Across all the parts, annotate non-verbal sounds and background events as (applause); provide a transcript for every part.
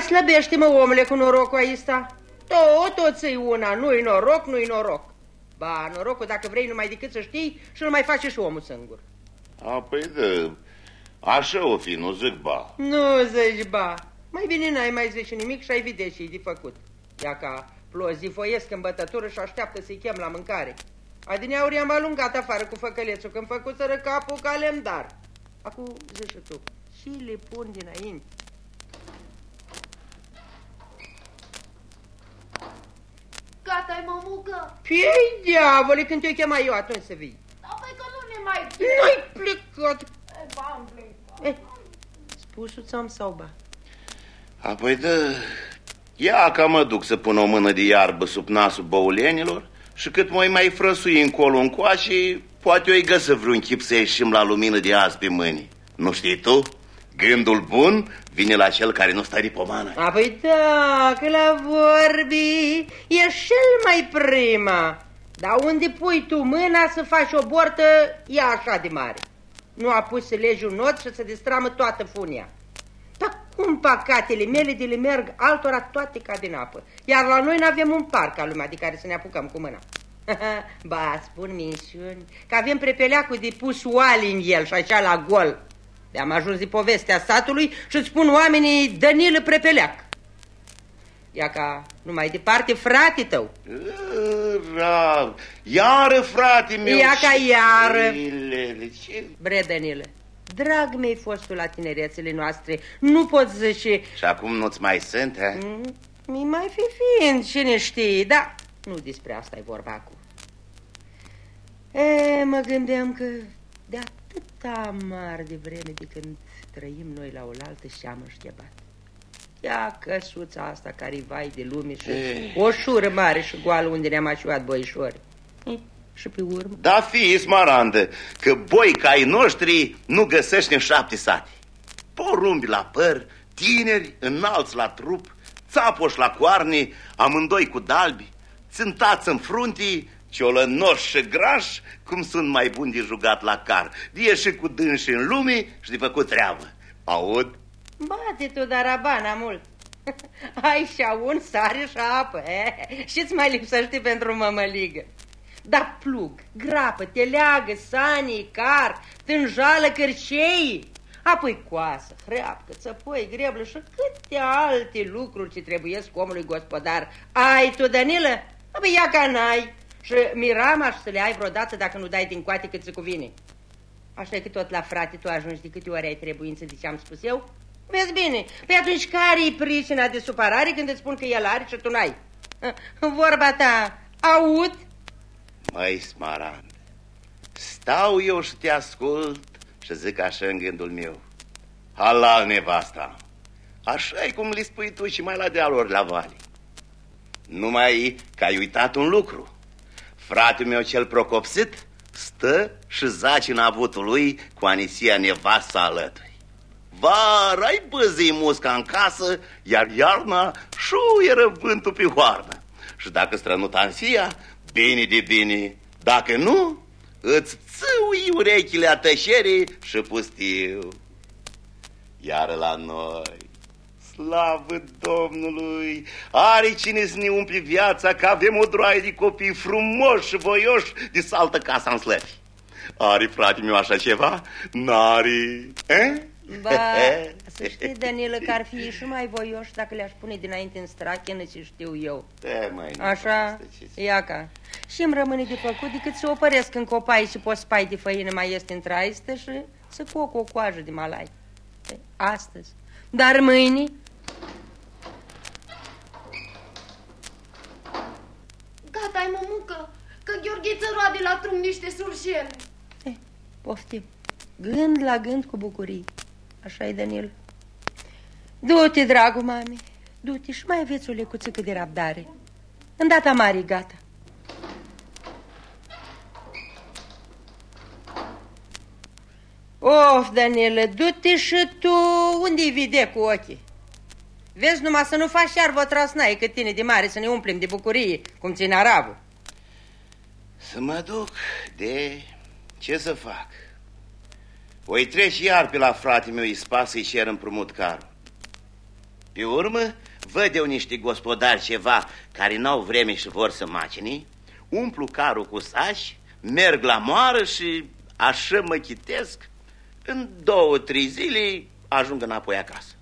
Da, mai slăbește, mă, omule, cu norocul ăsta. Tot, tot i una, nu-i noroc, nu-i noroc. Ba, norocul, dacă vrei, numai decât să știi și nu mai face și omul singur. A, păi da, așa o fi, nu zic ba. Nu zici ba. Mai bine n-ai mai zice nimic și ai vedea ce de făcut. Ia ca plozifoiesc în bătătură și așteaptă să-i chem la mâncare. Adineauri am alungat afară cu făcălețul când făcuseră capul ca lemdar. Acum zici tu, și le pun dinainte. Gata-i, mămucă? Păi, diavole, când te-o chema eu, atunci să vii. Da, păi că nu ne mai Nu-i plecat. E, ba, am plecat. Eh, spusul ți-am sau ba? Apoi da, ia ca mă duc să pun o mână de iarbă sub nasul băulenilor și cât mai mai frăsui încolo încoace, poate o-i găsă vreun chip să ieșim la lumină de azi pe mâini. Nu știi tu? Gândul bun vine la cel care nu stă de pomană. A, păi da, că la vorbi e cel mai prima. Dar unde pui tu mâna să faci o bortă, e așa de mare. Nu a pus să legi un not și să destramă toată funia. Dar cum pacatele mele de le merg altora toate ca din apă? Iar la noi nu avem un parc al lumea de care să ne apucăm cu mâna. (laughs) ba, spun minșuni, că avem prepeleacul de pus oali în el și așa la gol. De-am ajuns de povestea satului și îți spun oamenii Danilă Prepeleac. Ia ca numai departe frate tău. Ra, iară, frate meu. Ia ca iară. Ilele, ce... Bre, Danilă, drag mi-ai fostul la tinerețele noastre. Nu pot zice... Și acum nu-ți mai sunt, he? Mm, Mi mai fi fiind, cine știe, dar nu despre asta e vorba acum. E, mă gândeam că de atâta mare de vreme de când trăim noi la oaltă și am înștebat. Ia căsuța asta care vai de lume și Ei. o șură mare și goală unde ne-am așuat boișori. E, Și pe urmă? Da, fi smarandă, că boi ca ai noștri nu găsești în șapte sate. Porumbi la păr, tineri, înalți la trup, țapoși la coarne, amândoi cu dalbi, țântați în fruntii, ciolănoși și grași, cum sunt mai buni de jugat la car, de ieși cu dânsi în lume și de făcut treabă. Aud? Bate tu, dar abana mult. (laughs) Ai și un sare și apă, eh? Și-ți mai lipsește pentru mămăligă. Da plug, grapă, teleagă, sanii, car, tânjală, cărcei, apoi coasă, hreapcă, țăpoi, greblă și câte alte lucruri ce trebuie omului gospodar. Ai tu, Danilă? Apoi ia ca n-ai. Și mirama și să le ai vreodată dacă nu dai din coate cât se cuvine. Așa e că tot la frate tu ajungi de câte ori ai trebuință de ce am spus eu? Vezi bine, păi atunci care-i pricina de supărare când îți spun că el are și tu n-ai? (laughs) Vorba ta, aud? Măi, smarand, stau eu și te ascult și zic așa în gândul meu. Halal nevasta, așa e cum le spui tu și mai la dealuri la vale. Numai că ai uitat un lucru. Fratele meu cel procopsit stă și zace în avutul lui cu Anisia nevasta alături. Vara ai băzii musca în casă, iar iarna șuieră vântul pe hoarnă. Și dacă strănut ansia, bine de bine. Dacă nu, îți țâui urechile a tășerii și pustiu. Iar la noi, slavă Domnului, are cine să ne umple viața, că avem o droaie de copii frumoși și voioși de saltă casa în slăvi. Are, frate meu, așa ceva? N-are, eh? Ba, (laughs) să știi, Danilă, că ar fi și mai voioși dacă le-aș pune dinainte în strachenă ce știu eu. E, măi, nu Așa, poveste, ce- iaca. Și îmi rămâne de făcut decât să opăresc în copai și poți spai de făină mai este în traistă și să coc o coajă de malai. E, Astăzi. Dar mâine, Gata-i, mămucă, că Gheorghiță roade la drum niște surșele. e, poftim. Gând la gând cu bucurie. așa e, Danil. Du-te, dragul mami, du-te și mai aveți o lecuțică de rabdare. În data mare, gata. Of, Danilă, du-te și tu unde-i vide cu ochii? Vezi numai să nu faci iar trasnaie cât tine de mare să ne umplem de bucurie, cum ține arabul. Să mă duc de... Ce să fac? Voi treci iar pe la frate meu Ispa să-i cer împrumut carul. Pe urmă, văd eu niște gospodari ceva care n-au vreme și vor să macini, umplu carul cu sași, merg la moară și așa mă chitesc, în două, trei zile ajung înapoi acasă.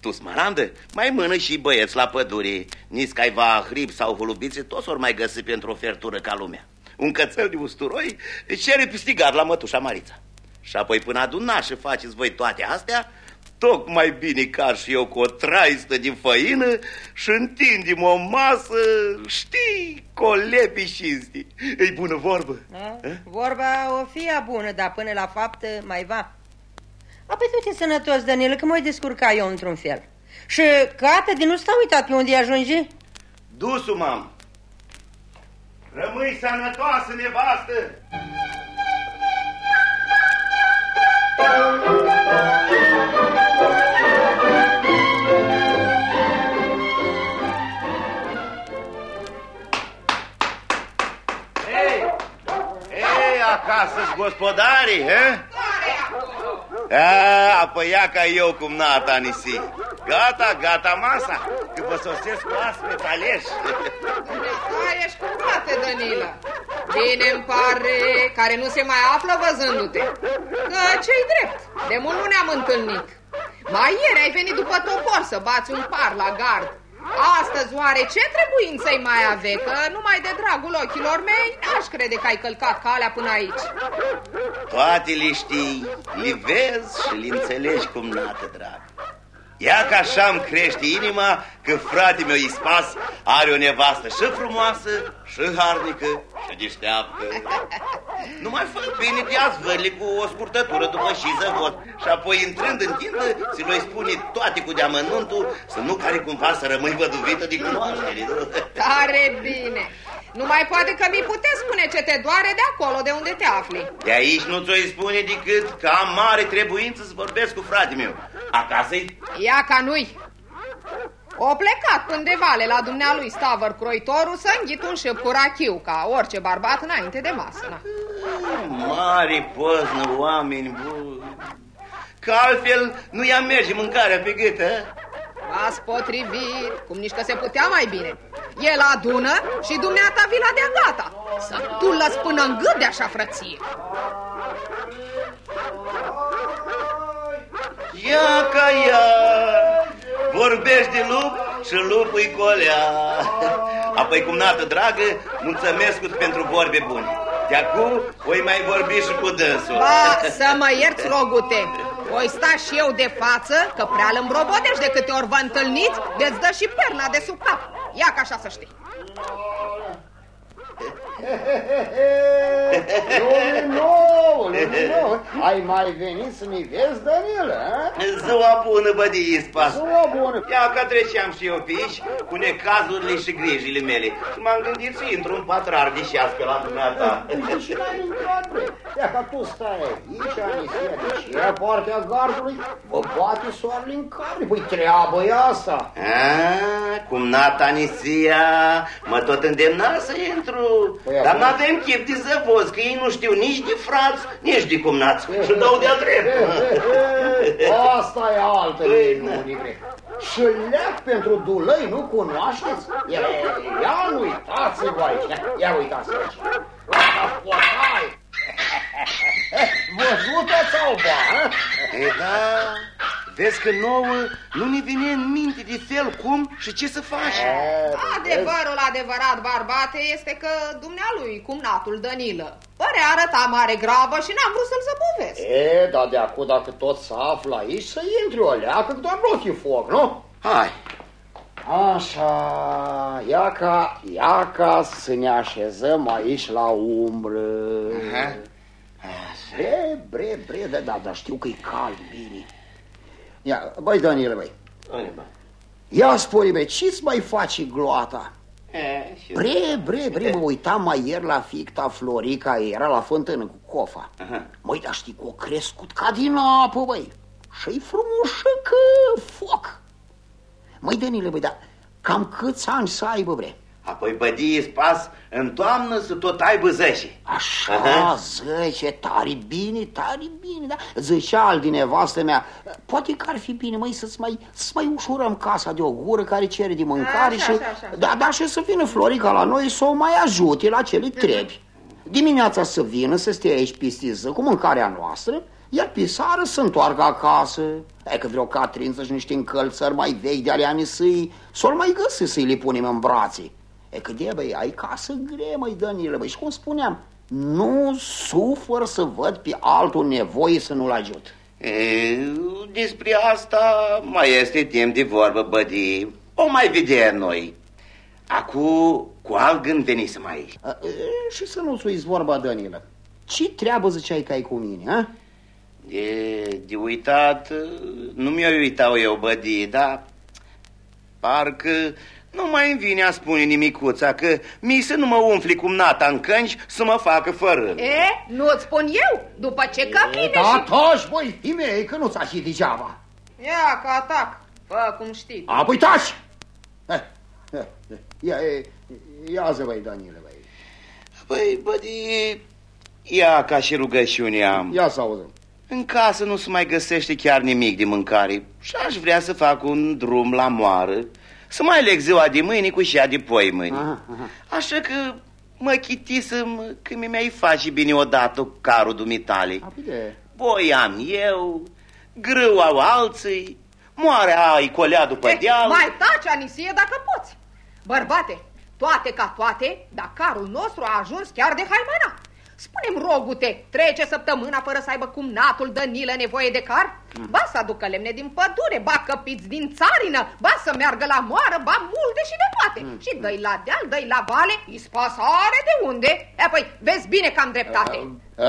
Tu, smarandă, mai mână și băieți la pădure, nici caiva hrib sau hulubițe, toți ori mai găsi pentru o fertură ca lumea. Un cățel de usturoi cere pistigat la mătușa Marița. Și apoi până adunaș și faceți voi toate astea, tocmai bine ca și eu cu o traistă din făină și întindim o masă, știi, colepi și E bună vorbă. Da? Vorba o fie bună, dar până la fapt mai va. Apoi tu sănătos, Daniel, că mă descurca eu într-un fel. Și cată din nu s-a uitat pe unde ajunge? Dusu, mam. Rămâi sănătoasă, nevastă! Ei, ei, acasă gospodarii, he? A, apoi ia ca eu cum nata nisi. Gata, gata masa, că vă sosesc cu aspet aleși. Da, ești cu toate, Danila. Bine îmi pare care nu se mai află văzându-te. Că ce-i drept, de mult nu ne-am întâlnit. Mai ieri ai venit după topor să bați un par la gard. Astăzi oare ce trebuință-i mai ave? Că numai de dragul ochilor mei aș crede că ai călcat calea până aici. Toate le știi, le vezi și le înțelegi cum nată, drag. Ia că așa îmi crește inima că frate meu Ispas are o nevastă și frumoasă, și harnică, și deșteaptă. (laughs) Nu mai fă bine de azvările cu o scurtătură după și zăvot și apoi intrând în tindă ți l spune toate cu deamănuntul să nu care cumva să rămâi văduvită de cunoaștere. Tare bine! Nu mai poate că mi puteți spune ce te doare de acolo, de unde te afli. De aici nu ți-o spune decât că am mare trebuință să vorbesc cu frate meu. Acasă-i? Ia ca nu-i. O plecat până de vale la dumnealui Stavăr Croitorul să înghit un șăp cu rachiu, ca orice barbat înainte de masă. Na. Mare poznă, oameni buni. Că altfel nu i-am merge mâncarea pe gât, V-ați potrivit, cum nici că se putea mai bine. El adună și dumneata vila de gata. Să tu lăs până în gât de așa frăție. Ia ca ea, vorbești de lup și lupul-i colea. Apoi, cum nată dragă, mulțumesc pentru vorbe bune. De acum, voi mai vorbi și cu dânsul. Ba, să mă ierți, rogute. Voi sta și eu de față, că prea îl îmbrobodești de câte ori vă întâlniți, veți dă și perna de sub cap. Ia ca așa să știi. (laughs) Lume nouă, lume nouă. Ai mai venit să mi vezi, Danilă, Ziua bună, bădi Ispa. Ziua bună. Ia că treceam și eu pe aici cu necazurile și grijile mele. Și m-am gândit să intru în patrar de șas pe la dumneata. Păi și n-ai intrat, bre. Ia că tu stai aici, Anisia, deci era partea gardului, vă poate soarele în care. Păi treabă e asta. A, cum nata Anisia, mă tot îndemna să intru. Păi, Dar acum- n-avem chef de zăvoz, că ei nu știu nici de frați, nici de cumnați. Și dau de-a drept. Asta e altă Păi, minune, bre. Și șleac pentru dulăi, nu cunoașteți? Ia, ia nu uitați-vă aici, ia, ia uitați aici. Hai! Văzută sau ba, hă? E, da, vezi că nouă nu ne vine în minte de fel cum și ce să faci. Adevărul adevărat, barbate, este că dumnealui, cumnatul Danilă, părea arăta mare grabă și n-am vrut să-l zăbovesc. E, dar de acum dacă tot să află aici, să intri o leacă, că doar nu fi foc, nu? Hai, Așa, ia ca, ia ca să ne așezăm aici la umbră. Aha. Bre, bre, bre, da, da, dar știu că e cald, bine. Ia, băi, Daniel, băi, ia spune-mi, ce-ți mai face gloata? Bre, bre, bre, mă uitam mai ieri la ficta Florica, era la fântână cu cofa. Aha. Măi, dar știi că o crescut ca din apă, băi. Și-i frumușă că foc. Măi, Danile, băi, dar cam câți ani să aibă, bre? Apoi bădii spas în toamnă să tot aibă zece. Așa, Aha. zece, tare bine, tare bine, da? Zicea al din nevastă mea, poate că ar fi bine, măi, să-ți mai, să mai ușurăm casa de o gură care cere de mâncare Așa, și... așa, așa. Da, da, și să vină Florica la noi să o mai ajute la ce le trebi. Dimineața să vină, să stea aici pistiză cu mâncarea noastră, iar pe seară să întoarcă acasă. E că vreo catrință și niște încălțări mai vechi de ale anisâi, s-or mai găsi să-i le punem în brațe. E că de băi, ai casă grea, măi, Danile, băi, și cum spuneam, nu sufăr să văd pe altul nevoie să nu-l ajut. E, despre asta mai este timp de vorbă, bădii. O mai vedem noi. Acum, cu alt gând venisem aici. A, e, și să nu-ți uiți vorba, Danilă. Ce treabă ziceai că ai cu mine, a? De, de uitat, nu mi-o uitau eu, bădii, dar parcă nu mai îmi vine a spune nimicuța că mi să nu mă umfli cum nata în cânci să mă facă fără. E, nu-ți spun eu, după ce că vine Da, și... taci, băi, fii mei, că nu ți-a și degeaba. Ia, că atac, fă cum știi. Apoi taci! Eh, eh, eh, Ia, ia, ia zi, băi, Danile, băi. Păi, bădii, ia ca și rugăciune am. Ia să auzim. În casă nu se mai găsește chiar nimic de mâncare și aș vrea să fac un drum la moară, să mai leg ziua de mâine cu cea de poi mâine. Aha, aha. Așa că mă chitisem că mi-ai face bine odată cu carul dumitale. Apoi de... Boi am eu, grâu au alții, moare ai colea după E, deal. mai taci, Anisie, dacă poți. Bărbate, toate ca toate, dar carul nostru a ajuns chiar de haimana. Spune-mi, rogute, trece săptămâna fără să aibă cumnatul Dănilă nevoie de car? Ba să aducă lemne din pădure, ba căpiți din țarină, ba să meargă la moară, ba multe și de toate. Și dă-i la deal, dă-i la vale, ispasare de unde? E, păi, vezi bine că am dreptate.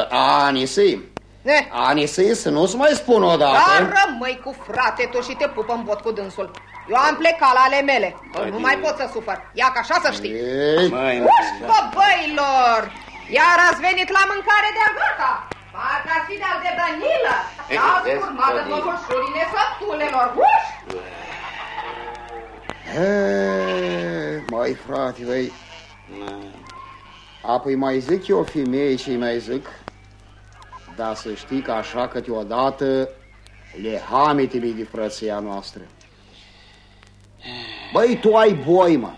Anisei, Eh, Anisei, să nu-ți mai spun odată. Dar rămâi cu frate tu și te pupă în bot cu dânsul. Eu am plecat la ale mele, că nu mai pot să sufăr. Ia ca așa să știi. Ei, Mai Ușcă, băilor! Iar ați venit la mâncare de-a gata. Parcă ar fi de-al de Danilă. Ei, Ia-ți vezi, urmat în Danilă. mămășurile sătulelor. Uș! E, Mai frate, băi, apoi mai zic eu femeie și mai zic, dar să știi că așa câteodată le hamitele de frăția noastră. Băi, tu ai boi, mă.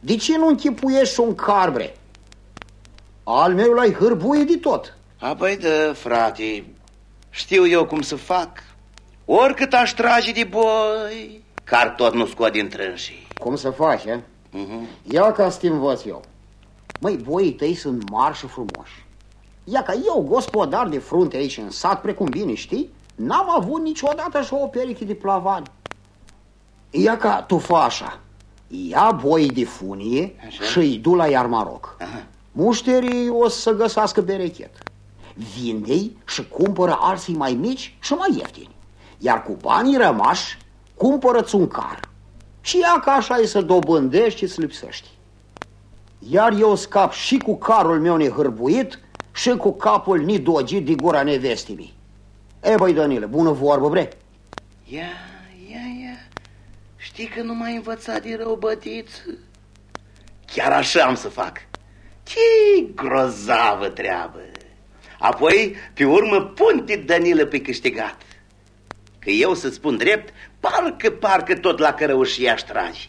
De ce nu închipuiești un carbre? Al meu l-ai hârbuit de tot. Apoi da, frate, știu eu cum să fac. Oricât aș trage de boi, car tot nu scot din trânsii. Cum să faci, e? Mhm. Ia ca să te învăț eu. Măi, boii tăi sunt marși și frumoși. Ia ca eu, gospodar de frunte aici în sat, precum bine știi, n-am avut niciodată așa o pereche de plavani. Ia ca tu fă așa. Ia boii de funie Așa. și îi du la Iarmaroc. Aha. Mușterii o să găsească berechet. Vinde-i și cumpără alții mai mici și mai ieftini. Iar cu banii rămași, cumpără-ți un car. Și ia ca așa e să dobândești și să lipsești. Iar eu scap și cu carul meu nehârbuit și cu capul nidogit de gura nevestimii. E, băi, Danile, bună vorbă, bre. Ia, ia, ia, știi că nu m-ai învățat de rău, bătiță? Chiar așa am să fac. Ce grozavă treabă! Apoi, pe urmă, punte Danilă pe câștigat. Că eu să spun drept, parcă, parcă tot la cărăușie aș trage.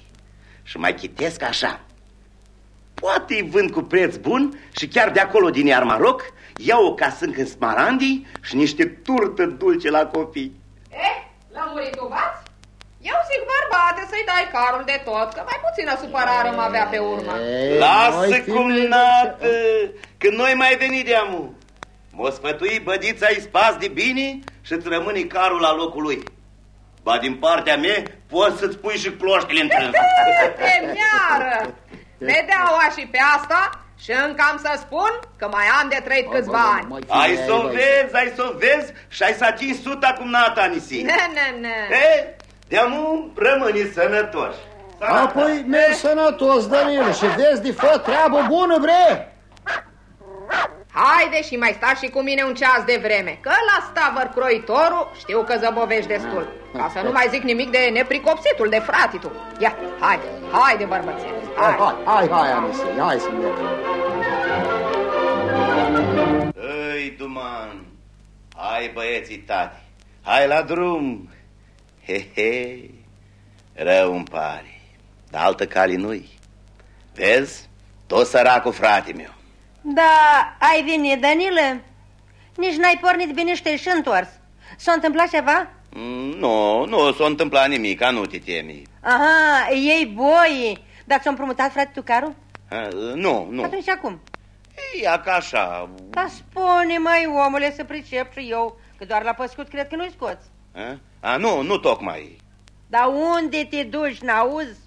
Și mai chitesc așa. Poate îi vând cu preț bun și chiar de acolo din Iarmaroc iau o casâncă în smarandii și niște turtă dulce la copii. Eh, lămurit tu bați? Eu zic, bărbate, să-i dai carul de tot, că mai puțină supărare mă avea pe urmă. Ei, Lasă noi cum fim- nată, că noi mai venit de amu. Mă sfătui bădița i spas de bine și îți rămâne carul la locul lui. Ba din partea mea poți să-ți pui și cloștele în trâns. (laughs) Pe miară! Vedea-o și pe asta și încă am să spun că mai am de trăit câțiva ani. Mai fi- Ai să o băi. vezi, ai să o vezi și ai să atingi suta cum nata nisi. Ne, ne, ne. E, de-amu rămâni sănătoși. Apoi mergi sănătos, Danil, și vezi de fă treabă bună, bre! Haide și mai stați și cu mine un ceas de vreme, că la stavăr croitorul știu că zăbovești destul. Ca să nu mai zic nimic de nepricopsitul, de fratitul. Ia, haide, haide, bărbățel. Hai, hai, hai, hai, Anisei, hai să mergem. Ei, Duman, hai băieții tati, hai la drum. He, he, rău îmi pare, dar altă cali nu-i. Vezi, tot săracul frate meu. Da, ai venit, Danilă? Nici n-ai pornit bine și te-ai și întors. S-a întâmplat ceva? Mm, Nu, nu s-a întâmplat nimic, nu te temi. Aha, ei boi. Dar ți-a împrumutat frate tu carul? Ha, Nu, nu. Atunci acum? Ia ca așa. Da spune, mai omule, să pricep și eu, că doar la păscut cred că nu-i scoți. A? A, nu, nu tocmai. Dar unde te duci, n-auzi?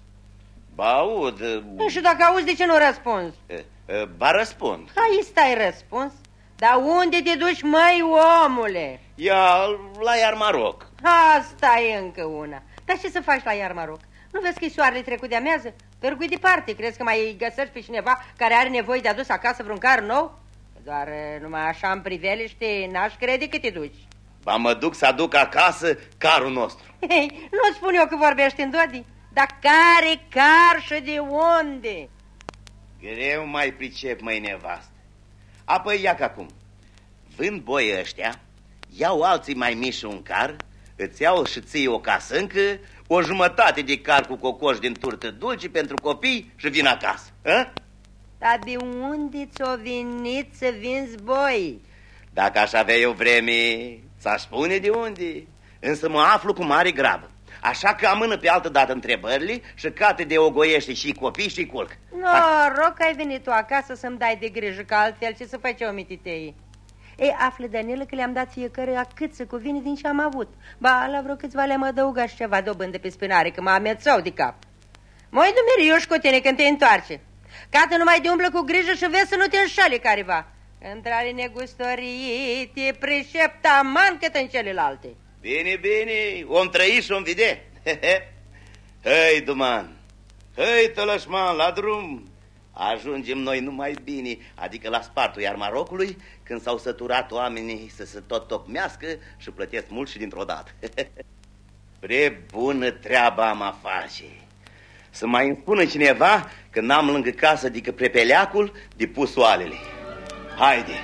Ba aud, Nu știu dacă auzi, de ce nu răspunzi? e, e, ba răspund. Hai, stai răspuns. Dar unde te duci, măi, omule? Ia la iar Maroc. Asta e încă una. Dar ce să faci la iar Maroc? Nu vezi că e soarele trecut de amează? Târgui departe. Crezi că mai găsești pe cineva care are nevoie de adus acasă vreun car nou? Doar eh, numai așa în priveliște n-aș crede că te duci. Ba mă duc să aduc acasă carul nostru. Hei, nu spun eu că vorbești în dodi. Dar care car și de unde? Greu mai pricep, măi nevastă. Apoi ia că acum. Vând boi ăștia, iau alții mai mici un car, îți iau și ții o casâncă, o jumătate de car cu cocoș din turtă dulce pentru copii și vin acasă. A? Dar de unde ți-o venit să vinzi boi? Dacă aș avea eu vreme, ți-aș spune de unde. Însă mă aflu cu mare grabă. Așa că amână pe altă dată întrebările și cate de ogoiește și copii și culc. Noroc că ai venit tu acasă să-mi dai de grijă, că altfel ce să face omititei? Ei, află, Daniela, că le-am dat fiecăruia cât să cuvine din ce am avut. Ba, la vreo câțiva le-am adăugat și ceva dobândă pe spinare, că mă amețau de cap. Măi, dumeriuș cu tine când te întoarce. Cată numai de umblă cu grijă și vezi să nu te înșale careva. Întrare negustoriți, te preșept aman cât în celelalte. Bine, bine, om trăi și om vede. (laughs) Hei, Duman, hei, tălășman, la drum. Ajungem noi numai bine, adică la spartul iar Marocului, când s-au săturat oamenii să se tot tocmească și plătesc mult și dintr-o dată. (laughs) Pre bună treaba am a face. Să mai îmi spună cineva că n-am lângă casă decât prepeleacul de pusoalele. Haide,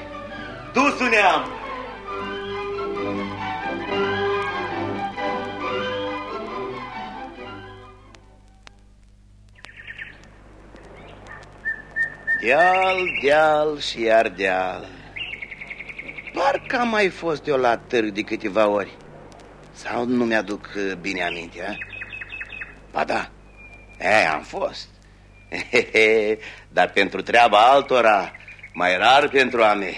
dusul neam! Deal, deal și iar deal. Parcă am mai fost eu la târg de câteva ori. Sau nu mi-aduc uh, bine aminte, a? Ba da, e, am fost. (laughs) Dar pentru treaba altora, mai rar pentru a mea.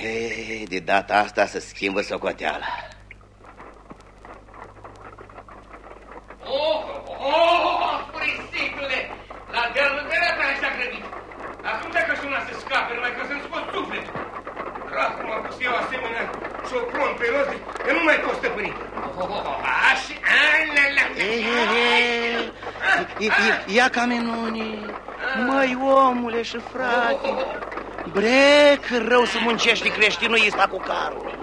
E, de data asta să schimbă socoteala. Oh, oh, prisicule! La dealul de rata așa grăbit. Acum dacă suna să scape, numai că să-mi scot sufletul. Rat cum am pus eu asemenea șopron pe roze, că nu mai pot stăpâni. Oh, oh, oh, așa, la, la, la. Ia camenunii, măi omule și frate, bre, că rău să muncești creștinul ăsta cu carul.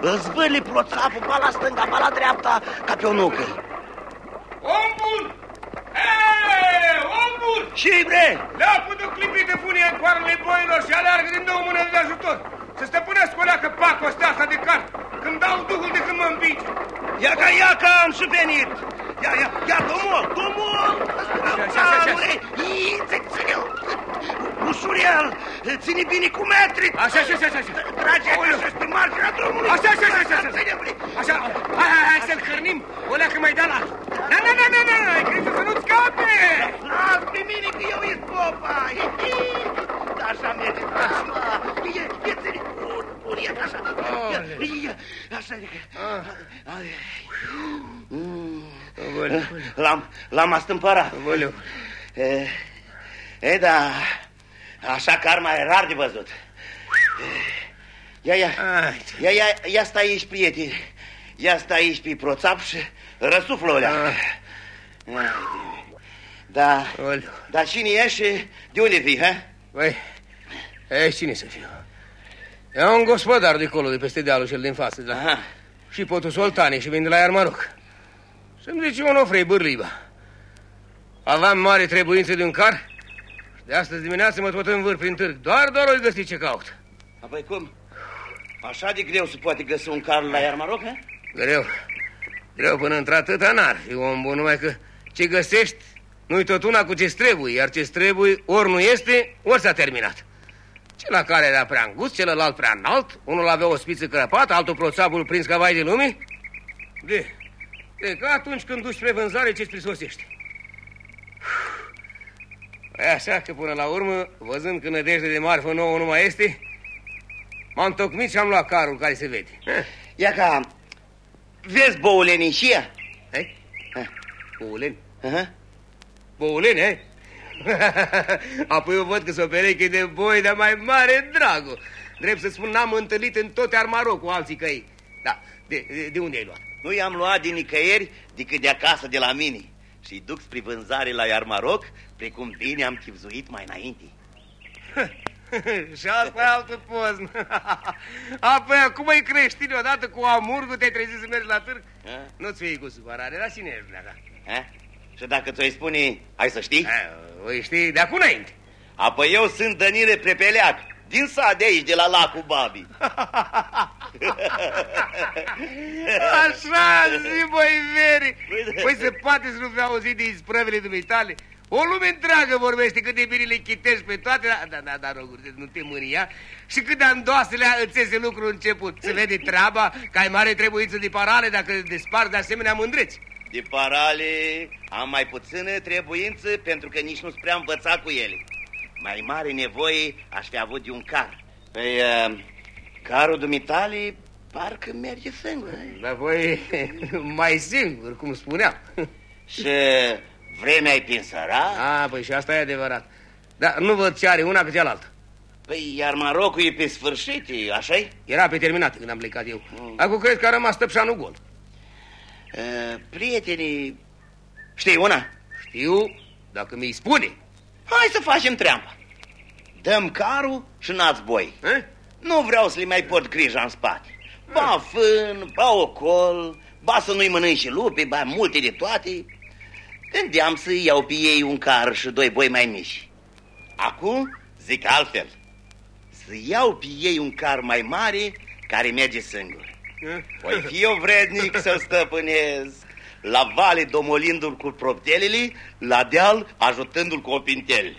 Îți vârli proțapul ba la stânga, ba la dreapta, ca pe o nucă. Om bun! Eee, om bun! Și bre, Le-a putut clipi de funie în coarele boilor și aleargă din nou mână de ajutor. Să stăpânesc o leacă pacul ăsta asta de car. Când dau duhul de când mă împinge. ia ca, ia ca, am și venit. Ia, ia, ia, domol, domol! Așa, așa, așa, așa. Ii, ține-l! Ușurel, ține bine cu metri. Așa, așa, așa, așa. Trage Aoleu. așa pe marginea drumului. Așa, așa, așa, așa. Ține, bre. Așa, hai, hai, hai să-l hărnim. O leacă mai de la. Na, na, na, na, na, ai crezut să nu-ți scape. Las pe mine că eu ești popa! Așa merge, așa! Ia, ia, ține! Bun, bun, ia, așa! Ia, ia, așa, Ai, Mm. L-am, l-am astâmpărat. Aoleu. E, e, da, așa că ar mai rar de văzut. Ia, ia, Ai, ia, ia, ia stai aici, prieteni. Ia stai aici pe proțap și răsuflă o leacă. Da, Aoleu. dar cine ești și de unde vii, ha? Băi, e, cine să fiu? E un gospodar de acolo, de peste dealul cel din față, da? Aha. Și potul Soltani și vin de la Iarmaroc. Să-mi zice Onofrei Bârliba. Aveam mare trebuință de un car și de astăzi dimineață mă tot învâr prin târg. Doar, doar o găsi ce caut. Apoi cum? Așa de greu se poate găsi un car la Iarmaroc, he? Greu. Greu până într-atâta n-ar fi om bun, numai că ce găsești nu-i tot una cu ce trebuie, iar ce trebuie ori nu este, ori s-a terminat. Cel care era prea îngust, celălalt prea înalt, unul avea o spiță crăpată, altul proțapul prins ca vai de lume. De, de ca atunci când duci spre vânzare ce-ți prisosești. E așa că până la urmă, văzând că nădejde de marfă nouă nu mai este, m-am tocmit și am luat carul care se vede. Ia ca... Vezi boulenii și ea? Hei? Boulen? Uh-huh. Boulen, he? (laughs) Apoi eu văd că s-o pereche de boi, dar mai mare dragul. Drept să spun, n-am întâlnit în tot Armaroc cu alții căi. Da, de, de, de unde ai luat? Nu i-am luat din nicăieri decât de acasă de la mine. Și duc spre vânzare la Iarmaroc, precum bine am chipzuit mai înainte. (laughs) și asta e altă poznă. (laughs) Apoi acum e creștin odată cu amurgul, te-ai trezit să mergi la târg? Ha? Nu-ți fii cu supărare, dar cine ești dumneata? Ha? Și dacă ți-o spune, hai să știi? Ha, O știi de acum înainte. Apoi eu sunt Dănire Prepeleac, din sat de aici, de la lacul Babi. Așa zi, băi, veri. Păi da. Păi se poate să nu fi auzit de isprăvele dumitale? O lume întreagă vorbește cât de bine le chitești pe toate, da, da, da, da roguri, nu te mânia, și cât de andoasele îți iese lucrul început. Se vede treaba că ai mare trebuință de parale dacă despar de asemenea mândreți. De parale am mai puțină trebuință pentru că nici nu-s prea învățat cu ele. Mai mare nevoie aș fi avut de un car. Păi, uh, carul dumitale parcă merge singur. eh? Dar voi (laughs) mai singur, cum spuneam. Și vremea e pinsăra? A, păi și asta e adevărat. Dar nu văd ce are una cu cealaltă. Păi, iar Marocul e pe sfârșit, așa-i? Era pe terminat când am plecat eu. Mm. Acum cred că a rămas tăpșanul gol. Uh, prietenii... Știi una? Știu, dacă mi-i spune. Hai să facem treaba. Dăm carul și n-ați boi. Eh? Nu vreau să le mai pot grija în spate. Ba fân, ba ocol, ba să nu-i mănânci și lupe, ba multe de toate. Gândeam să iau pe ei un car și doi boi mai mici. Acum zic altfel. Să iau pe ei un car mai mare care merge singur. Eh? Voi fi eu vrednic să-l stăpânez. La vale domolindu-l cu proptelele, la deal ajutându-l cu opintele.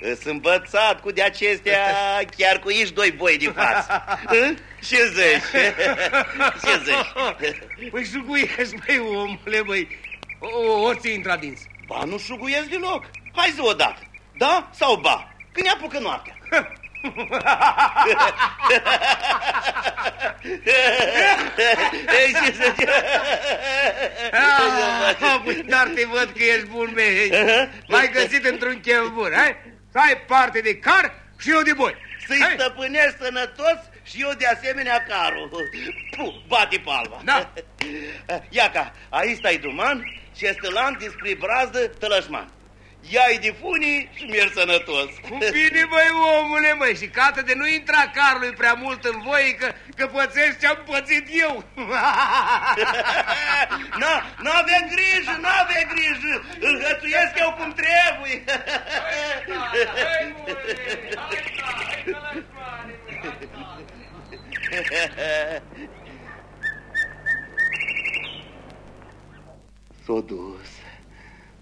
Îs învățat cu de acestea, (laughs) chiar cu ești doi boi din față. Hă? Ce zici? (laughs) Ce zici? Păi șuguiești, băi, omule, băi. O, o, ori ți intra dins. Ba, nu șuguiesc deloc. Hai zi odată. Da sau ba? Când ne apucă noaptea. (laughs) Ei, ce zici? Ah, păi, dar te văd că ești bun, mei. L-ai găsit într-un chef bun, hai? Să ai parte de car și eu de boi. Să-i Hai. stăpânești sănătos și eu de asemenea carul. Puh, bate palma. Da. Iaca, aici stai duman și este lan dinspre brazdă tălășman. Ia-i de funii și mergi sănătos. Cu bine, băi, omule, măi, și cată de nu intra carului prea mult în voi, că, că pățești ce-am pățit eu. (laughs) Na, n-avea grijă, n-avea grijă. Îl hățuiesc eu cum trebuie. S-o dus.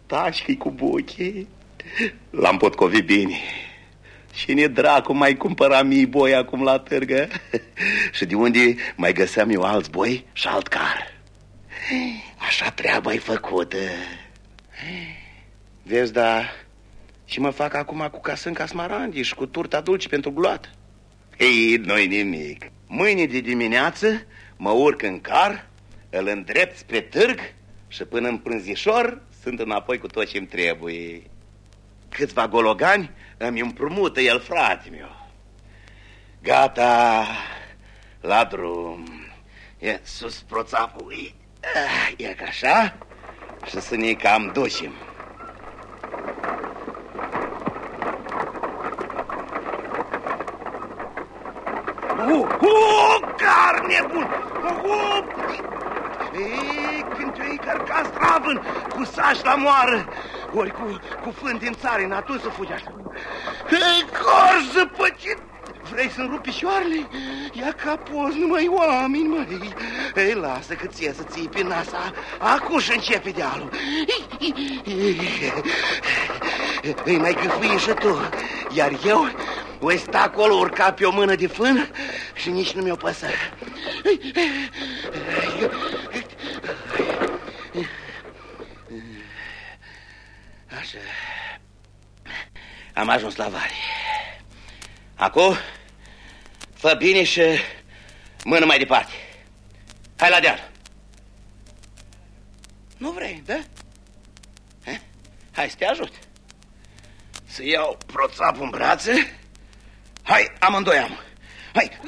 Tașchi cu buche. L-am potcovit bine. Și ne dracu mai cumpăra mii boi acum la târgă? (laughs) și de unde mai găseam eu alți boi și alt car? Așa treaba e făcută. Vezi, da, și mă fac acum cu casânca smarandi și cu turta dulce pentru gloată. Ei, nu-i nimic. Mâine de dimineață mă urc în car, îl îndrept spre târg și până în prânzișor sunt înapoi cu tot ce-mi trebuie. Câțiva gologani îmi împrumută el, frate meu. Gata, la drum. E sus proțapul. E, ah, e ca așa și să ne cam ducem. Oh, oh, carne bun! Oh, oh. Ei, când te-ai cărcat stravân cu saci la moară, ori cu, cu fânt din țară, în atunci să fugi așa. Hei, corză păcit! Vrei să-mi rupi picioarele? Ia ca poți numai oameni, măi. Ei, lasă că ție să ții pe nasa. Acum și începe dealul. Îi mai gâfâi și tu. Iar eu o sta acolo urca pe o mână de fân și nici nu mi-o păsă. Am ajuns la vale. Acum, fă bine și mână mai departe. Hai la deal. Nu vrei, da? Hai să te ajut. Să iau proțapul în brațe. Hai, amândoi am. Hai.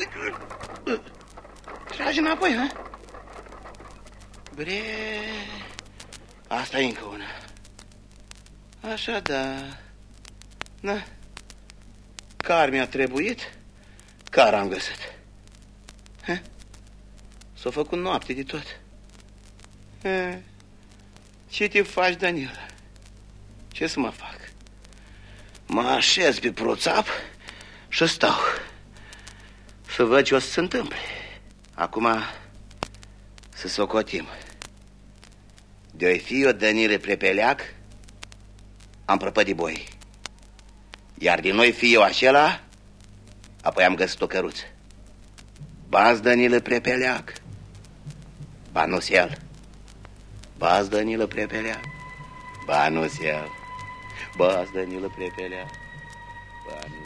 Tragi înapoi, ha? Bre... Asta e încă una. Așa, da. Na. Car mi-a trebuit, car am găsit. S-a făcut noapte de tot. Ha? Ce te faci, Daniela? Ce să mă fac? Mă așez pe proțap și stau. Să văd ce o să se întâmple. Acum să socotim. De-o fi o Danile Prepeleac, am prăpădit boi. Iar din noi fi eu acela, apoi am găsit o căruță. Baz Danilă Prepeleac. Ba nu el. Baz Danilă Prepeleac. Ba nu el. Baz Danilă Prepeleac. Ba nu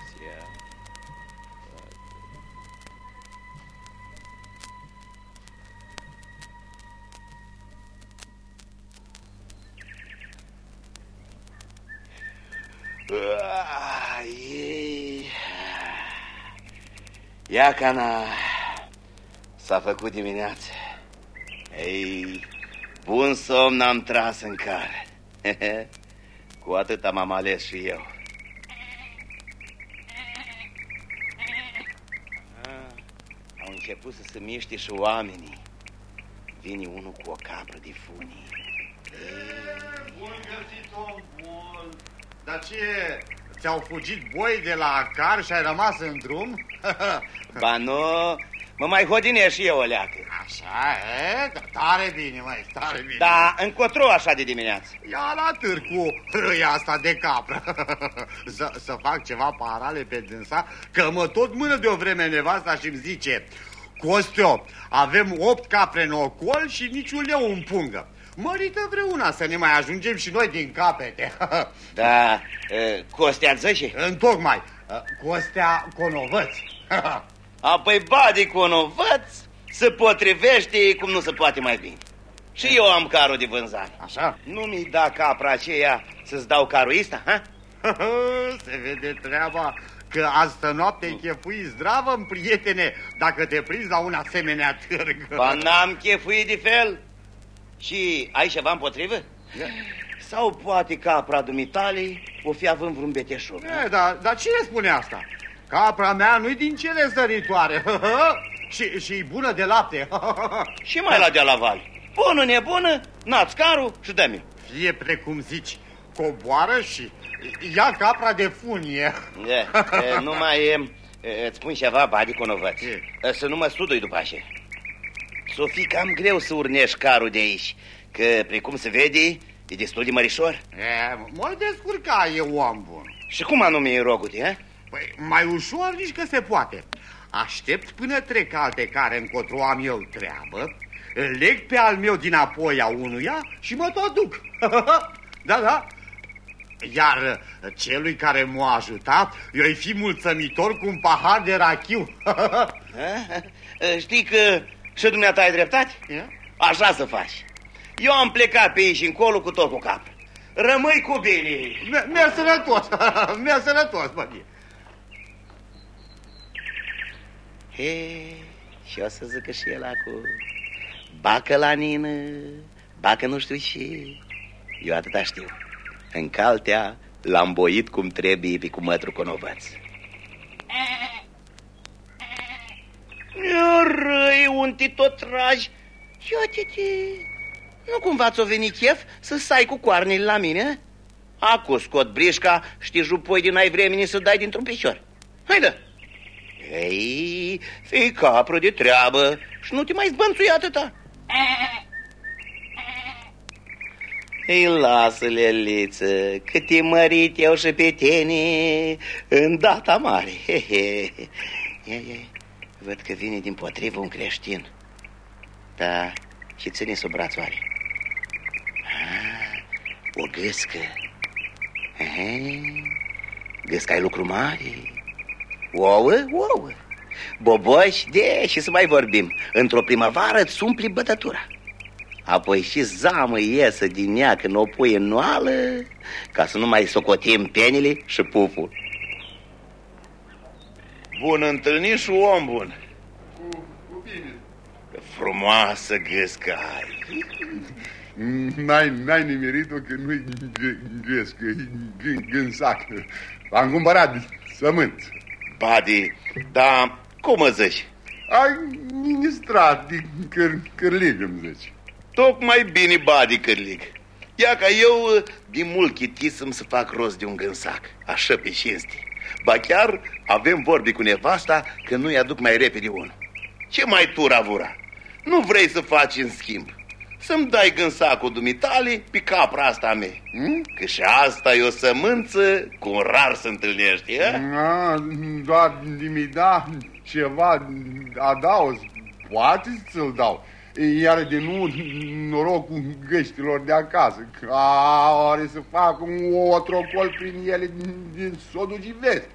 el. Ia cana s-a făcut dimineața. Ei, bun somn am tras în care. (laughs) Cu atât am ales și eu. Ah, au început să se miște și oamenii. Vine unul cu o capră de funii. Bun găsit, om bun. Dar ce, ți-au fugit boi de la car și ai rămas în drum? (laughs) ba nu, mă mai hodine și eu o leacă. Așa, e? Da, tare bine, mai tare bine. Da, încotro așa de dimineață. Ia la târg cu râia (laughs) asta de capră. (laughs) să, să fac ceva parale pe dânsa, că mă tot mână de o vreme nevasta și îmi zice... Costio, avem opt capre în ocol și niciun leu în pungă. Mărită vreuna să ne mai ajungem și noi din capete. (laughs) da, Costea Zășe? Întocmai, Costea Conovăți. (laughs) Apoi badi Conovăț se potrivește cum nu se poate mai bine. Și eu am carul de vânzare. Așa? Nu mi da capra aceea să-ți dau carul ăsta, ha? (laughs) Se vede treaba că astă noapte mm. chefui zdravă, prietene, dacă te prinzi la un asemenea târg. Ba n-am chefuit de fel. Și ai ceva împotrivă? Da. Sau poate capra dumitalei o fi având vreun beteșug. E, dar, dar cine spune asta? Capra mea nu-i din cele săritoare. (laughs) și, și bună de lapte. (laughs) și mai la de la val. Bună, nebună, nați carul și dă -mi. Fie precum zici, coboară și ia capra de funie. E, e, numai e, îți spun ceva, Badi Conovăț. Să nu mă studui după așa. S-o fi cam greu să urnești carul de aici, că, precum se vede, e destul de mărișor. E, mă descurca, e om bun. Și cum anume e rogut, e? Păi, mai ușor nici că se poate. Aștept până trec alte care încotro am eu treabă, îl leg pe al meu din apoi a unuia și mă tot duc. (laughs) da, da. Iar celui care m-a ajutat, eu-i fi mulțămitor cu un pahar de rachiu. (laughs) Știi că și dumneata ai dreptate? Yeah. Așa să faci. Eu am plecat pe aici încolo cu tot cu cap. Rămâi cu bine. Mi-a sănătos, mi-a sănătos, (laughs) bă. He, și o să zică și el acum, bacă la nină, bacă nu știu ce. Eu atâta știu. În caltea l-am boit cum trebuie pe cu mătru conovaț. Răi, unti tot tragi. Ia te Nu cumva ți-o venit chef să stai cu coarnele la mine? Acu scot brișca, știi jupoi din ai vremeni să dai dintr-un picior. Haide! Ei, fii capru de treabă și nu te mai zbănțui atâta. Ei, lasă, Leliță, cât e mărit eu și pe tine în data mare. He, he. Ia, ia, văd că vine din potrivă un creștin. Da, și ține sub brațoare. Ah, o găscă. Ehe, găscă ai lucru mare. Ouă, ouă. Boboși, de și să mai vorbim. Într-o primăvară îți umpli bătătura. Apoi și zamă iesă din ea când o pui în noală, ca să nu mai socotim penile și puful. Bun întâlnit și om bun. Frumoasă găscă ai. N-ai, n-ai nimerit-o că nu-i găscă, e gânsac. Am cumpărat sământ. Badi, dar cum mă zici? Ai ministrat din căr, cărlig, îmi zici. Tocmai bine, Badi Cârlig. Ia ca eu din mult chitism să fac rost de un gânsac, așa pe cinste. Ba chiar avem vorbi cu nevasta că nu-i aduc mai repede unul. Ce mai tura vura? Nu vrei să faci în schimb? Să-mi dai gânsacul dumitale pe capra asta a mea. Hmm? Că și asta e o sămânță cu rar să întâlnești, e? A, doar mi da ceva adaos, poate să-l dau. Iar de nu norocul găștilor de acasă, care să facă un otrocol prin ele din, din sodul vezi.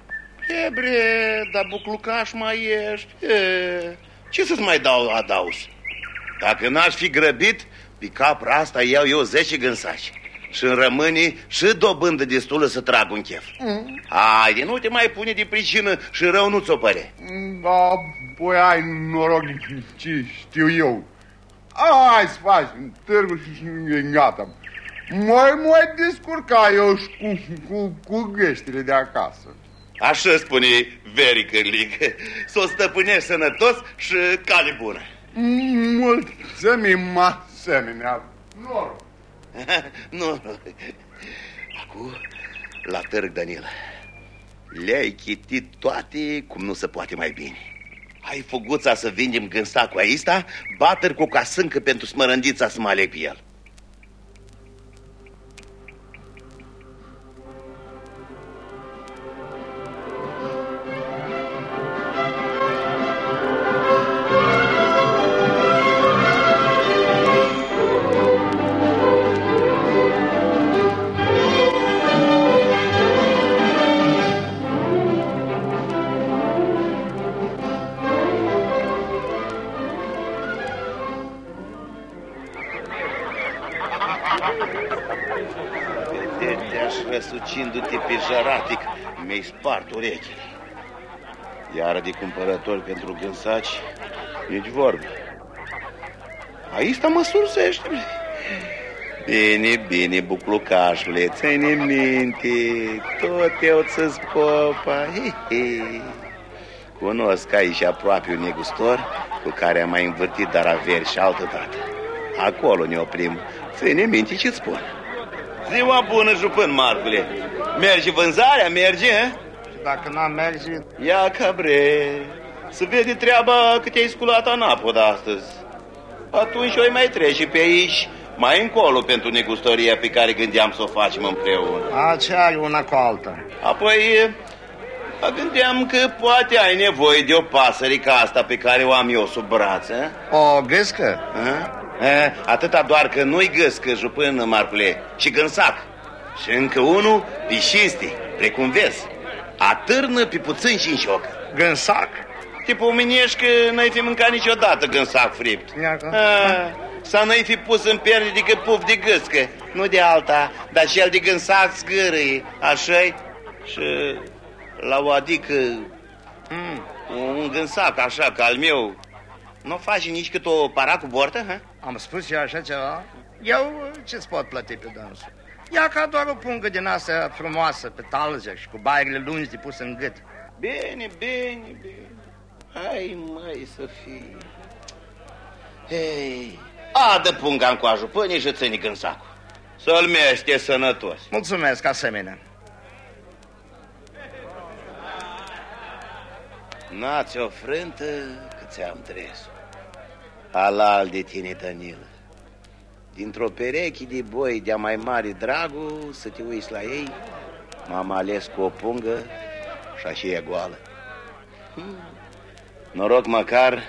E bre, dar buclucaș mai ești. E, ce să-ți mai dau adaus? Dacă n-aș fi grăbit, pe capra asta iau eu 10 gânsaci. Și îmi rămâne și dobândă destulă să trag un chef. Mm. Haide, nu te mai pune de pricină și rău nu ți-o pare. Da, păi ai noroc ce știu eu. Hai să faci târgul și e gata. Mai mai descurca eu și cu, cu, cu găștile de acasă. Așa spune Veri Cârlig. Să o stăpânești sănătos și cale bună. Mulțumim asemenea. Noroc. (laughs) nu. Acum, la târg, Danila. Le-ai chitit toate cum nu se poate mai bine. Ai făguța să vindem gânsacul aici, bater cu o casâncă pentru smărândița să mă aleg pe el. Urechile. Iar de cumpărători pentru gânsaci, nici vorbă. Aici mă sursește. Bine, bine, buclucașule, ține minte, tot eu ți popa. He, he. Cunosc aici aproape un negustor cu care am mai învârtit dar averi și altă dată. Acolo ne oprim. Ține minte ce-ți spun. Ziua bună, jupân, Marcule. Merge vânzarea, merge, he? Și dacă n-am merge... Ia cabre, să vede treaba că te-ai sculat anapod astăzi. Atunci o mai trece pe aici, mai încolo pentru negustoria pe care gândeam să o facem împreună. A, ce are una cu alta? Apoi, mă gândeam că poate ai nevoie de o pasăre ca asta pe care o am eu sub braț, eh? O gâscă? A? A, atâta doar că nu-i găscă, jupân, Marcule, ci gânsac. Și încă unul, pișisti, precum vezi. Atârnă pe puțin și în șoc. Gânsac? Te pomenești că n-ai fi mâncat niciodată gânsac fript. A, să n-ai fi pus în pierde decât puf de gâscă, nu de alta, dar cel de gânsac zgârâie, așa -i? Și la o adică mm, un gânsac așa ca al meu, nu faci nici cât o para cu bortă, ha? Am spus eu așa ceva? Eu ce-ți pot plăti pe dânsul? Ia ca doar o pungă din asta frumoasă, pe talză și cu baierile lungi de pus în gât. Bine, bine, bine. Hai, mai să fii. Hei, adă punga în coajul până și ține gânsacul. Să-l mește sănătos. Mulțumesc, asemenea. N-ați o frântă că ți-am dresul. Alal de tine, Danil. Dintr-o pereche de boi de-a mai mare dragul să te uiți la ei, m-am ales cu o pungă și așa e goală. Hmm. Noroc măcar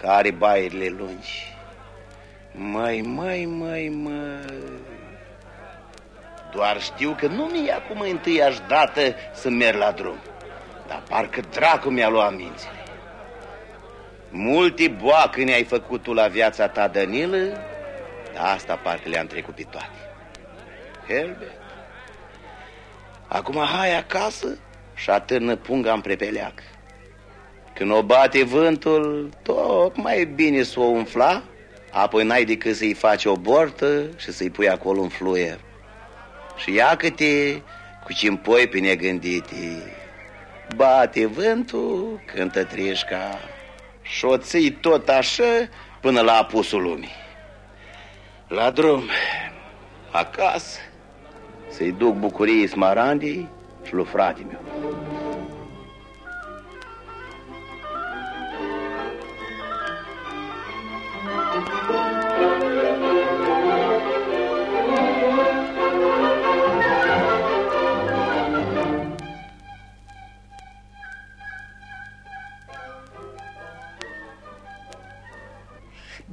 că are bairile lungi. Mai, mai, mai, mai... Doar știu că nu mi-e acum întâi aș dată să merg la drum. Dar parcă dracu mi-a luat mințile. Multe boacăni ai făcut tu la viața ta, Danilă, dar asta parcă le-am trecut pe toate. Helbet. Acum hai acasă și atârnă punga în prepeleac. Când o bate vântul, tot mai e bine să o umfla, apoi n-ai decât să-i faci o bortă și să-i pui acolo un fluier. Și ia te cu ce poi pe negândite. Bate vântul, cântă trișca și o ții tot așa până la apusul lumii. La drum, acasă, să-i duc bucurii smarandii și lui frate meu.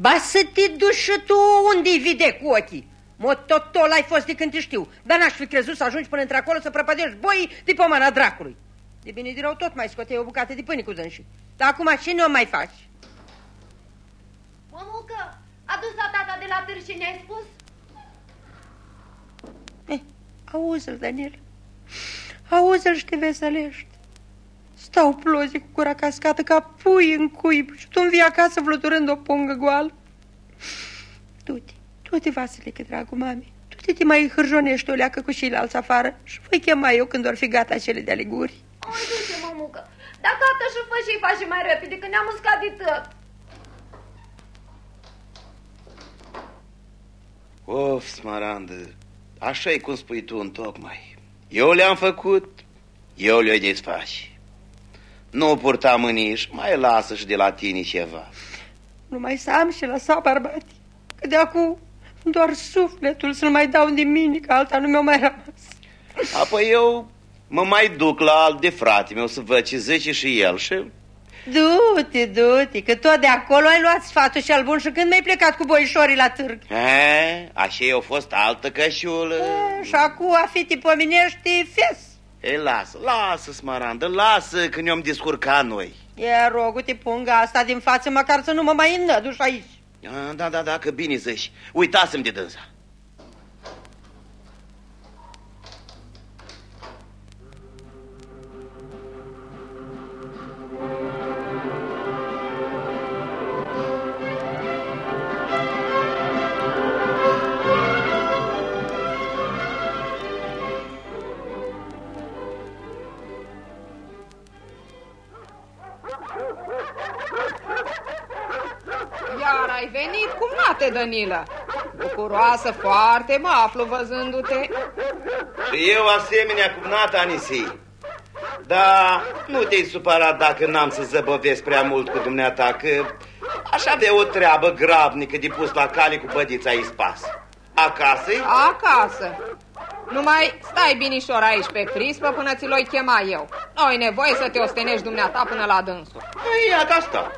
Ba să te duci și tu unde-i vide cu ochii. Mototol ai fost de când te știu, dar n-aș fi crezut să ajungi până într-acolo să prăpădești boi de pomana dracului. De bine de rău tot mai scoteai o bucată de pâine cu dânșii. Dar acum ce nu o mai faci? Mămucă, a dus la tata de la târg și ne-ai spus? Eh, auzi-l, Daniel. Auzi-l și te veselești. Stau plozi cu cura cascată ca pui în cuib și tu vii acasă fluturând o pungă goală. Du-te, du-te, Vasilică, dragul mami. Du-te, te mai hârjonești o leacă cu ceilalți afară și voi chema eu când or fi gata cele de aliguri. Ai, du-te, mămucă. Dacă tata și fă și face mai repede, că ne-am uscat de tot. Of, Smarandă, așa e cum spui tu în tocmai. Eu le-am făcut, eu le-o desfaci. Nu purta mâniși, mai lasă și de la tine ceva. Numai să am și lăsa bărbatii, că de acum doar sufletul să-l mai dau de mine, că alta nu mi-a mai rămas. Apoi eu mă mai duc la alt de frate meu să văd ce zice și el și... Du-te, du-te, că tot de acolo ai luat sfatul și bun și când mi-ai plecat cu boișorii la târg. E, așa eu fost altă cășiulă. E, și acum a fi te pominești fes. Ei, lasă, lasă, Smarandă, lasă că ne-om descurcat noi. E, rogul-te, punga asta din față, măcar să nu mă mai înnăduși aici. Da, da, da, că bine zici. Uitasem de dânsa. Danila. Bucuroasă foarte mă aflu văzându-te. Și eu asemenea cu nata Anisi. Dar nu te-ai supărat dacă n-am să zăbovesc prea mult cu dumneata, că aș avea o treabă grabnică de pus la cale cu bădița ispas. acasă -i? Acasă. Numai stai binișor aici pe crispă până ți l-oi chema eu. Nu ai nevoie să te ostenești dumneata până la dânsul. Păi, iată asta.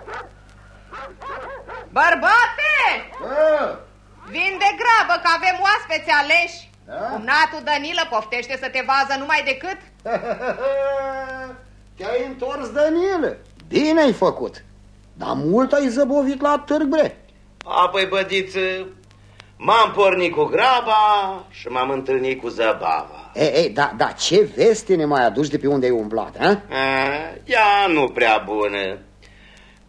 Bărbate! A, Vin de grabă că avem oaspeți aleși. Da? Cumnatul Danilă poftește să te vază numai decât? (laughs) Te-ai întors, Danile. Bine ai făcut. Dar mult ai zăbovit la târg, bre. Apoi, bădiță, m-am pornit cu graba și m-am întâlnit cu zăbava. Ei, ei, da, da, ce veste ne mai aduci de pe unde ai umblat, ha? A, ea nu prea bună.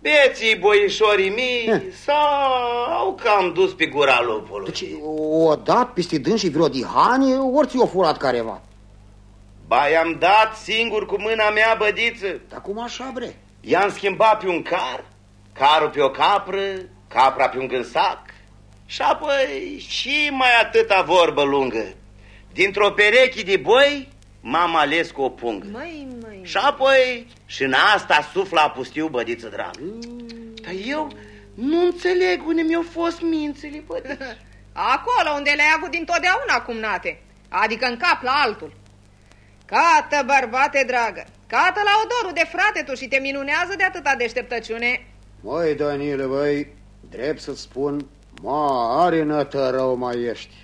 Beții boișorii mei s-au cam dus pe gura lupului. Deci o dat peste dâns și vreo dihanie, ori ți-o furat careva. Ba, i-am dat singur cu mâna mea, bădiță. Dar cum așa, bre? I-am schimbat pe un car, carul pe o capră, capra pe un gânsac Și apoi și mai atâta vorbă lungă. Dintr-o pereche de boi m-am ales cu o pungă. Măi, măi. Și apoi și în asta sufla pustiu bădiță dragă. Dar eu nu înțeleg unde mi-au fost mințele, bădiță. Acolo unde le-ai avut dintotdeauna, cumnate. Adică în cap la altul. Cată, bărbate dragă, cată la odorul de frate tu și te minunează de atâta deșteptăciune. Măi, Danile, băi, drept să spun, mare nătărău mai ești.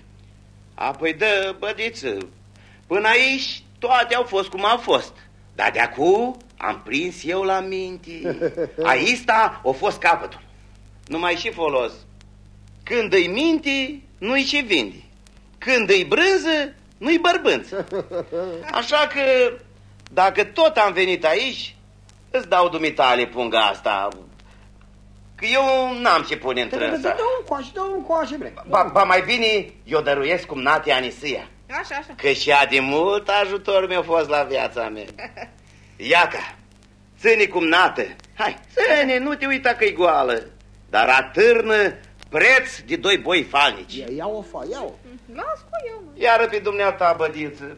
Apoi dă, bădiță, până aici toate au fost cum au fost. Dar de acum am prins eu la minte. (laughs) Aici a fost capătul. Nu mai și folos. Când îi minte, nu-i și vinde. Când îi brânză, nu-i bărbânță. (laughs) Așa că, dacă tot am venit aici, îți dau dumitale punga asta. Că eu n-am ce pune între Dă ăsta. un coașe, dă un coașe, bre. Ba, ba mai bine, eu dăruiesc cum nate Anisia. Așa, așa. Că și a de mult ajutor mi-a fost la viața mea. (laughs) Iaca, ține cum nată. Hai, ține, nu te uita că-i goală. Dar atârnă preț de doi boi falnici. Ia, ia o fa, ia o. Las cu eu, mă. Iară pe dumneata, bădiță,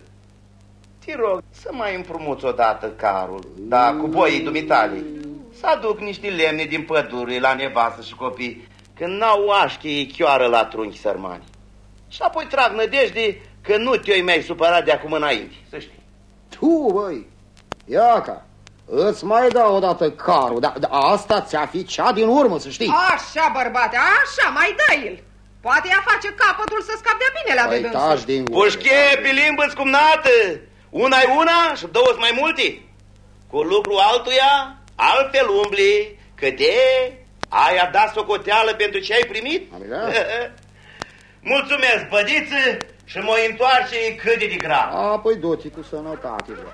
te rog să mai împrumuți odată carul, da, cu boii dumitale. Să aduc niște lemne din pădure la nevastă și copii, când n-au oaște chioară la trunchi sărmani. Și apoi trag nădejde că nu te-oi mai supărat de acum înainte, să știi. Tu, băi, iaca, îți mai dau odată carul, dar da, asta ți-a fi cea din urmă, să știi. Așa, bărbate, așa, mai dă-i-l. Poate ea face capătul să scape de bine la de Păi dânsul. taci din gură. Pușche pe limbă cumnată, una e una și două mai multe. Cu lucru altuia, altfel umbli, că de ai a dat socoteală pentru ce ai primit? Am da. (laughs) Mulțumesc, bădiță, și mă întoarce cât de grav. A, păi du-te cu sănătate, bă.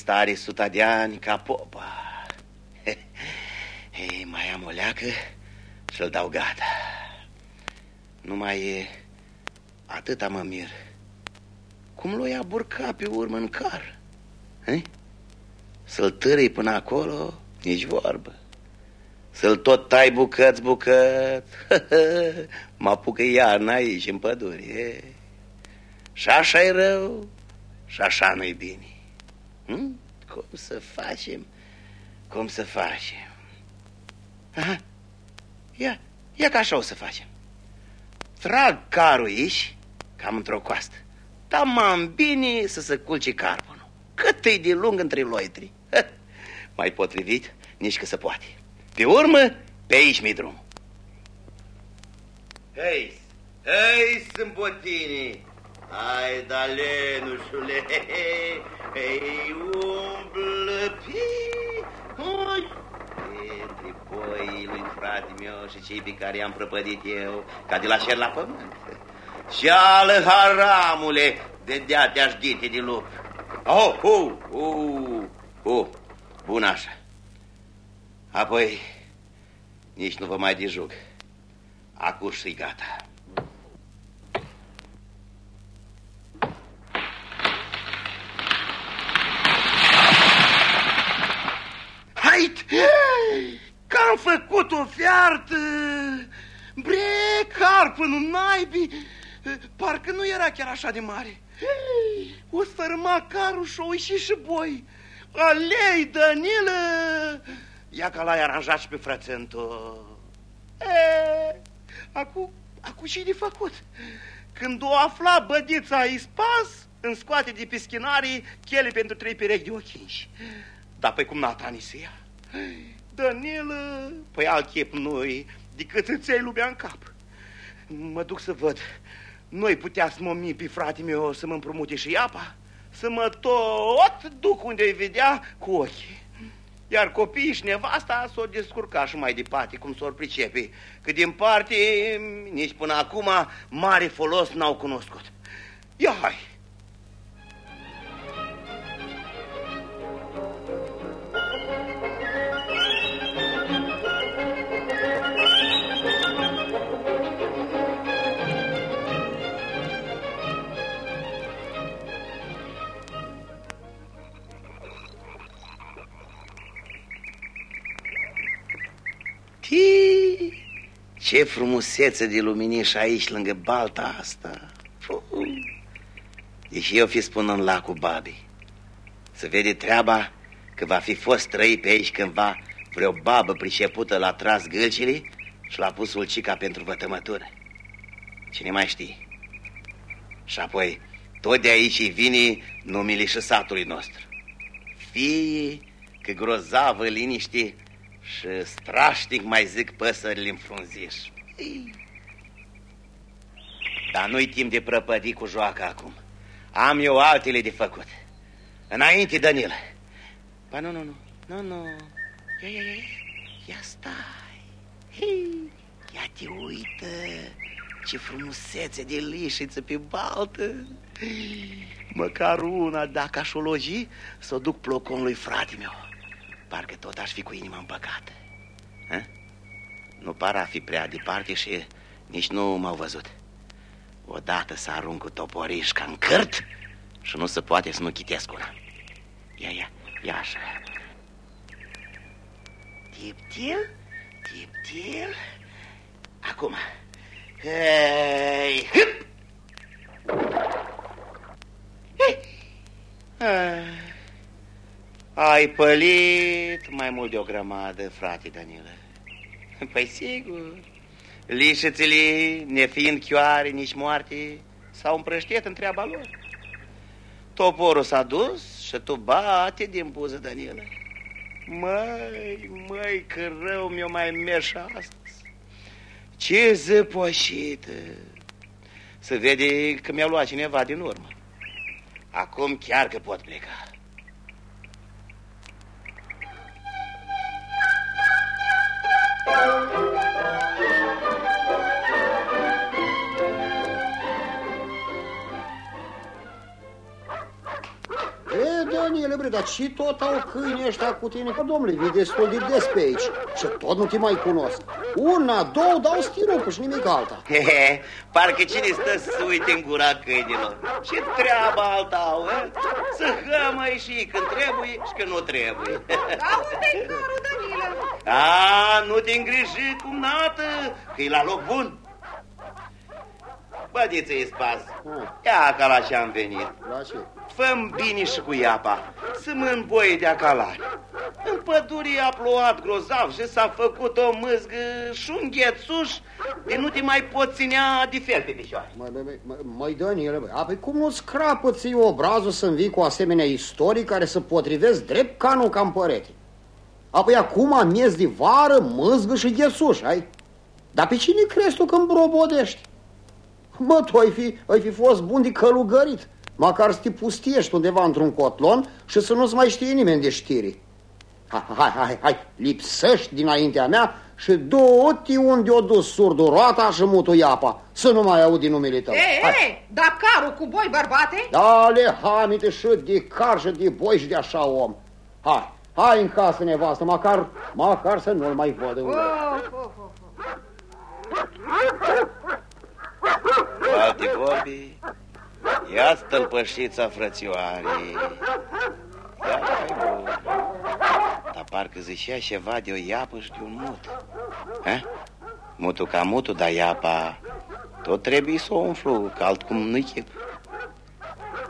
Stare suta de ani ca popa. (laughs) Hei, mai am o leacă și-l dau gata. Nu mai e atâta mă mir. Cum l-o ia burca pe urmă în car? Hei? Să-l târâi până acolo, nici vorbă. Să-l tot tai bucăți, bucăți. (laughs) mă apucă iarna aici, în pădure. e. Și așa e rău, și așa nu-i bine. Hm? Cum să facem? Cum să facem? Aha. Ia, ia că așa o să facem. Trag carul aici, cam într-o coastă. Dar m-am bine să se culce carbonul. Cât e de lung între loitri. Mai potrivit, nici că se poate. Pe urmă, pe aici mi drum. Hei, hei, sâmbotinii! Hai, da, lenușule, hei, umblă, pi, hai! Între boii lui frate meu și cei pe care i-am prăpădit eu, ca de la cer la pământ. Și ală haramule, de dea te-aș dite de lup. Oh, uh, uh, uh, bun așa. Apoi, nici nu vă mai dejuc. Acum și gata. Hai! Că am făcut o fiartă! Bre, carpânul naibii! Parcă nu era chiar așa de mare. O sfărâma carul și o ieși și boi. Alei, Danilă! Ia ca l-ai aranjat și pe frățântul. E, acum, acum ce de făcut? Când o afla bădița ispas, îmi scoate de pischinarii chele pentru trei perechi de ochinși. Dar pe cum Natanisia? Danilă, păi alt chip nu decât îți iei lumea în cap. Mă duc să văd. Noi putea să mă pe frate meu să mă împrumute și apa, să mă tot duc unde-i vedea cu ochii. Iar copiii și nevasta s-o descurca și mai departe, cum s-or pricepe, că din parte nici până acum mare folos n-au cunoscut. Ia hai! Ce frumusețe de luminiș aici, lângă balta asta. Deși eu fi spun în lacul babii. Să vede treaba că va fi fost trăi pe aici cândva vreo babă pricepută la tras gâlcile și l-a pus ulcica pentru vătămătură. Cine mai știe? Și apoi, tot de aici vine numele și satului nostru. Fie că grozavă liniște și strașnic mai zic păsările în frunziș. Dar nu-i timp de prăpădii cu joaca acum. Am eu altele de făcut. Înainte, Danil. Ba nu, nu, nu, nu, nu. Ia, ia, ia, ia stai. Hei, ia te uită. Ce frumusețe de lișiță pe baltă. Măcar una, dacă aș o logi, să o duc plocon lui frate meu. Parcă tot aș fi cu inima împăcată. Ha? Nu par a fi prea departe și nici nu m-au văzut. Odată să arunc cu toporișca în cârt și nu se poate să nu chitesc una. Ia, ia, ia așa. Tip-til, tip-til. Acum. Hei, hip! Hei! Ah. Ai pălit mai mult de o grămadă, frate Danilă. Păi sigur, lișățele, nefiind chioare, nici moarte, s-au împrăștiet în treaba lor. Toporul s-a dus și tu bate din buză, Danilă. Măi, măi, că rău mi-o mai merg astăzi. Ce zăpoșită! Să vede că mi-a luat cineva din urmă. Acum chiar că pot pleca. Dar și tot au câini ăștia cu tine? Că, domnule, vii destul de des pe aici și tot nu te mai cunosc. Una, două, dau stirupul și nimic alta. He, parcă cine stă să uite în gura câinilor? Ce treaba alta au, he? Să hămăi și când trebuie și când nu trebuie. Da, unde-i carul, Danilă? A, nu te îngriji cum nată, că e la loc bun. Bădiță-i spas. Ia ca la ce am venit. La ce? Făm bine și cu iapa, să mă îmboi de acalari. În pădure a plouat grozav și s-a făcut o mâzgă și un ghețuș de nu te mai pot ținea de fel pe picioare. Măi, măi, măi, măi Daniele, băi, apoi cum nu scrapă ți obrazul să vii cu asemenea istorii care să potrivesc drept canul cam părete? Apoi acum miez de vară, mâzgă și ghețuș, ai? Dar pe cine crezi tu când brobodești? Bă, tu ai fi, ai fi fost bun de călugărit. Măcar să te pustiești undeva într-un cotlon și să nu-ți mai știe nimeni de știri. Hai, hai, hai, hai, lipsești dinaintea mea și du-te unde o dus surdul roata și mutul apa, să nu mai audi numele tău. Ei, ei, dar carul cu boi, bărbate? Ale hamite și de car și de boi și de așa om. Hai, hai în casă, nevastă, măcar, măcar să nu-l mai văd. Of, of, of. Alte vorbi, ia stălpășița frățioarei. Ia mai bun. Dar parcă zicea ceva de o iapă și de un mut. Ha? Mutul ca mutul, dar iapa tot trebuie să o umflu, că altcum nu-i chip.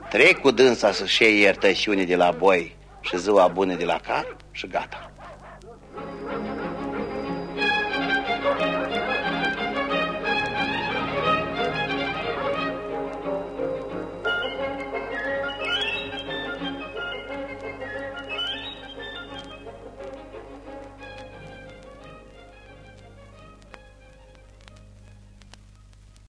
Trec cu dânsa să-și iei iertășiune de la boi și ziua bună de la car și gata.